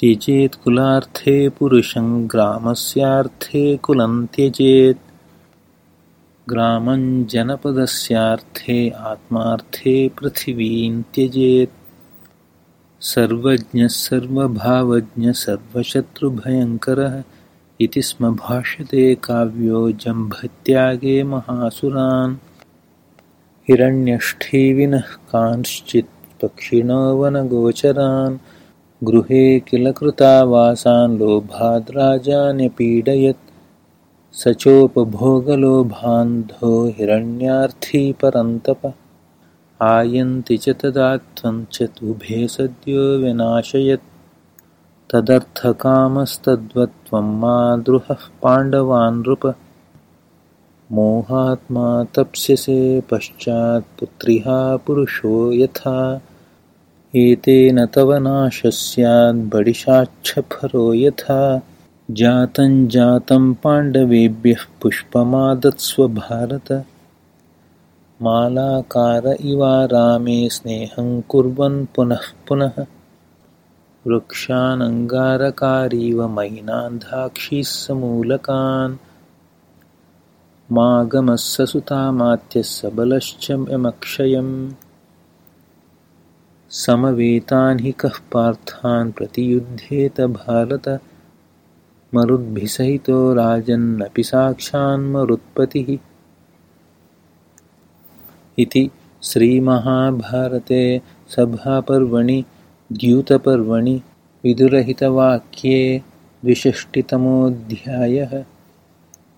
त्यजेत् कुलार्थे पुरुषं ग्रामस्यार्थे कुलं त्यजेत् ग्रामं जनपदस्यार्थे आत्मार्थे पृथिवीं त्यजेत्। सर्वज्ञः सर्वभावज्ञः सर्वशत्रुभयङ्करः इति स्म भाष्यते काव्यो जम्भत्यागे महासुरान्। हिरण्यष्ठीविनः कांश्चित् पक्षिणो वनगोचरान् गृहे किल कृतावासान् लोभाद्राजान्यपीडयत् स चोपभोगलोभान्धो हिरण्यार्थी परन्तप। आयन्ति च तदा त्वं तुभे सद्यो विनाशयत्। तदर्थकामस्तद्वत्त्वं माद्रुहः पाण्डवान्नृप मोहात्मा तप्स्यसे पश्चात्पुत्रिहा पुरुषो यथा एतेन तव नाशः स्याद्बडिशाच्छफरो यथा। जातं जातं पाण्डवेभ्यः पुष्पमादत्स्व भारत। मालाकार इवारामे स्नेहं कुर्वन् पुनः पुनः। वृक्षानङ्गारकारीव मैनान्धाक्षीः समूलकान्। मागमः ससुतामात्यः सबलश्च यमक्षयम् समवेतान् हि कः पार्थान् प्रतियुध्येत भारत। मरुद्भिसहितो राजन्नपि साक्षान्मरुत्पतिः इति श्रीमहाभारते सभापर्वणि द्यूतपर्वणि विदुरहितवाक्ये द्विषष्टितमोऽध्यायः